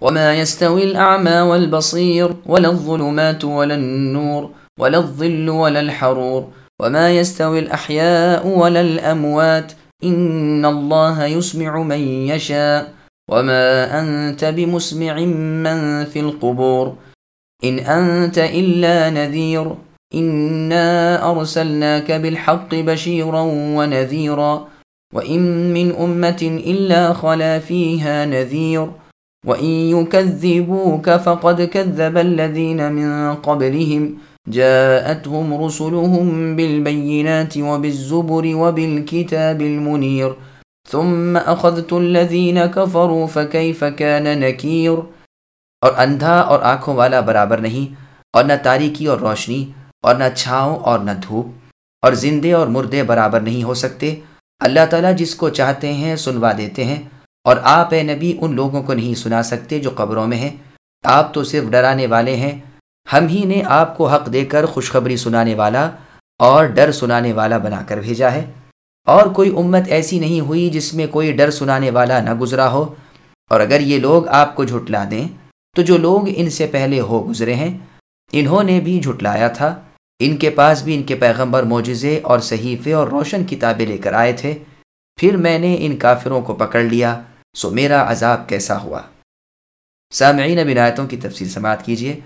وما يستوي الأعمى والبصير ولا الظلمات ولا النور ولا الظل ولا الحرور وما يستوي الأحياء ولا الأموات إن الله يسمع من يشاء وما أنت بمسمع من في القبور. إن أنت إلا نذير إنا أرسلناك بالحق بشيرا ونذيرا وإن من أمة إلا خلا فيها نذير. وَإِن يُكَذِّبُوكَ فَقَدْ كَذَّبَ الَّذِينَ مِن قَبْلِهِمْ جَاءَتْهُمْ رُسُلُهُم بِالْبَيِّنَاتِ وَبِالزُّبُرِ وَبِالْكِتَابِ الْمُنِيرِ ثُمَّ أَخَذْتُ الَّذِينَ كَفَرُوا فَكَيْفَ كَانَ نَكِيرٌ اور اندھا اور آنکھوں والا برابر نہیں اور نہ تاریکی اور روشنی اور نہ چھاؤں اور نہ دھوپ اور زندے اور مردے برابر نہیں ہو سکتے اللہ تعالیٰ جس کو چاہتے ہیں سنوا دیتے ہیں اور آپ اے نبی ان لوگوں کو نہیں سنا سکتے جو قبروں میں ہیں۔ آپ تو صرف ڈرانے والے ہیں۔ ہم ہی نے آپ کو حق دے کر خوشخبری سنانے والا اور ڈر سنانے والا بنا کر بھیجا ہے۔ اور کوئی امت ایسی نہیں ہوئی جس میں کوئی ڈر سنانے والا نہ گزرا ہو۔ اور اگر یہ لوگ آپ کو جھٹلا دیں، تو جو لوگ ان سے پہلے ہو گزرے ہیں، انہوں نے بھی جھٹلایا تھا۔ ان کے پاس بھی ان کے پیغمبر معجزے اور صحیفے اور روشن کتابیں لے کر آئے تھے۔ پھر میں نے ان کافروں کو پکڑ لیا۔ سو میرا عذاب کیسا ہوا؟ سامعین بنایتوں کی تفصیل سماعت کیجیے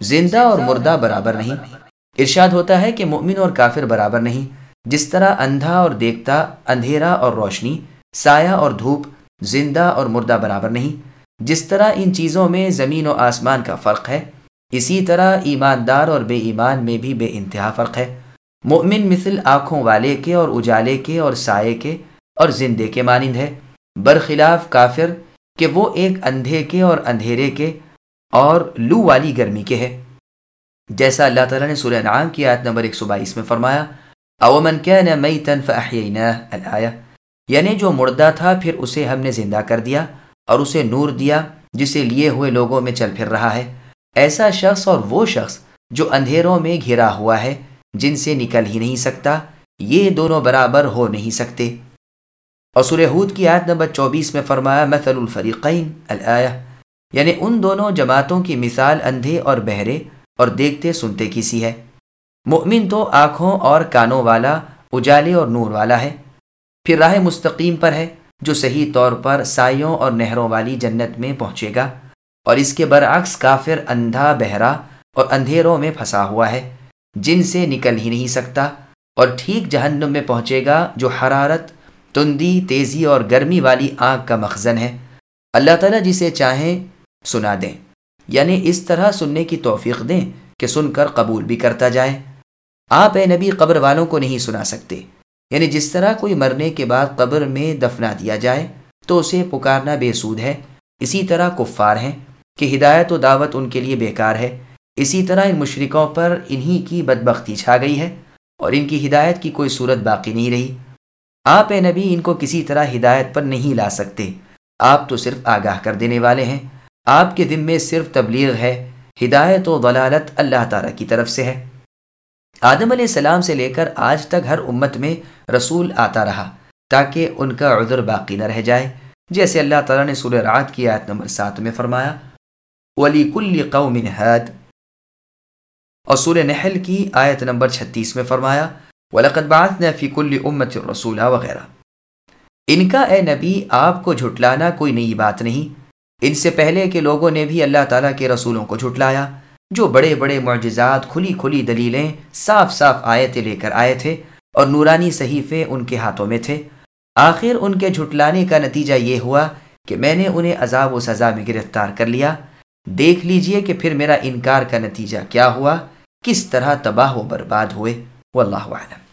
زندہ اور مردہ برابر نہیں۔ ارشاد ہوتا ہے کہ مؤمن اور کافر برابر نہیں۔ جس طرح اندھا اور دیکھتا، اندھیرا اور روشنی، سایہ اور دھوپ، زندہ اور مردہ برابر نہیں۔ جس طرح ان چیزوں میں زمین و آسمان کا فرق ہے، اسی طرح ایماندار اور بے ایمان میں بھی بے انتہا فرق ہے۔ مؤمن مثل آنکھوں والے کے اور اجالے کے اور سائے کے اور زندے کے مانند ہے۔ برخلاف کافر کہ وہ ایک اندھے کے اور اندھیرے کے اور لو والی گرمی کے ہے۔ جیسا اللہ تعالیٰ نے سورہ نعام کی آیت نمبر 122 میں فرمایا، اومن كان میتا فاحییناه الايه یعنی جو مردہ تھا پھر اسے ہم نے زندہ کر دیا اور اسے نور دیا جسے لیے ہوئے لوگوں میں چل پھر رہا ہے۔ ایسا شخص اور وہ شخص جو اندھیروں میں گھرا ہوا ہے، جن سے نکل ہی نہیں سکتا، یہ دونوں برابر ہو نہیں سکتے۔ اور سورہ ہود کی آیت نمبر چوبیس میں فرمایا، مثل الفریقین الآیہ یعنی ان دونوں جماعتوں کی مثال اندھے اور بہرے اور دیکھتے سنتے کسی ہے۔ مؤمن تو آنکھوں اور کانوں والا، اجالے اور نور والا ہے۔ پھر راہ مستقیم پر ہے، جو صحیح طور پر سائیوں اور نہروں والی جنت میں پہنچے گا۔ اور اس کے برعکس کافر اندھا، بہرا اور اندھیروں میں پھنسا ہوا ہے۔ جن سے نکل ہی نہیں سکتا اور ٹھیک جہنم میں پہنچے گا، جو حرارت تندی، تیزی اور گرمی والی آنکھ کا مخزن ہے۔ اللہ تعالیٰ جسے چاہیں سنا دیں۔ یعنی اس طرح سننے کی توفیق دیں کہ سن کر قبول بھی کرتا جائے۔ آپ اے نبی قبر والوں کو نہیں سنا سکتے۔ یعنی جس طرح کوئی مرنے کے بعد قبر میں دفنا دیا جائے تو اسے پکارنا بے سود ہے۔ اسی طرح کفار ہیں کہ ہدایت و دعوت ان کے لیے بیکار ہے۔ اسی طرح ان مشرقوں پر انہی کی بدبختی چھا گئی ہے اور ان کی ہدایت کی کوئی صورت باقی نہیں رہی۔ آپ اے نبی، ان کو کسی طرح ہدایت پر نہیں لا سکتے۔ آپ تو صرف آگاہ کر دینے والے ہیں۔ آپ کے ذمے صرف تبلیغ ہے۔ ہدایت و ضلالت اللہ تعالیٰ کی طرف سے ہے۔ آدم علیہ السلام سے لے کر آج تک ہر امت میں رسول آتا رہا، تاکہ ان کا عذر باقی نہ رہ جائے۔ جیسے اللہ تعالیٰ نے سورہ رات کی آیت نمبر سات میں فرمایا ولی کل قوم حد اور سورہ نحل کی آیت نمبر چھتیس میں فرمایا ولاقت بات نے فیق الامت رسولہ وغیرہ ان کا اے نبی، آپ کو جھٹلانا کوئی نئی بات نہیں۔ ان سے پہلے کے لوگوں نے بھی اللہ تعالیٰ کے رسولوں کو جھٹلایا، جو بڑے بڑے معجزات، کھلی کھلی دلیلیں، صاف صاف آیتیں لے کر آئے تھے اور نورانی صحیفے ان کے ہاتھوں میں تھے۔ آخر ان کے جھٹلانے کا نتیجہ یہ ہوا کہ میں نے انہیں عذاب و سزا میں گرفتار کر لیا۔ دیکھ لیجیے کہ پھر میرا انکار کا نتیجہ کیا ہوا، کس طرح تباہ و برباد ہوئے۔ والله أعلم.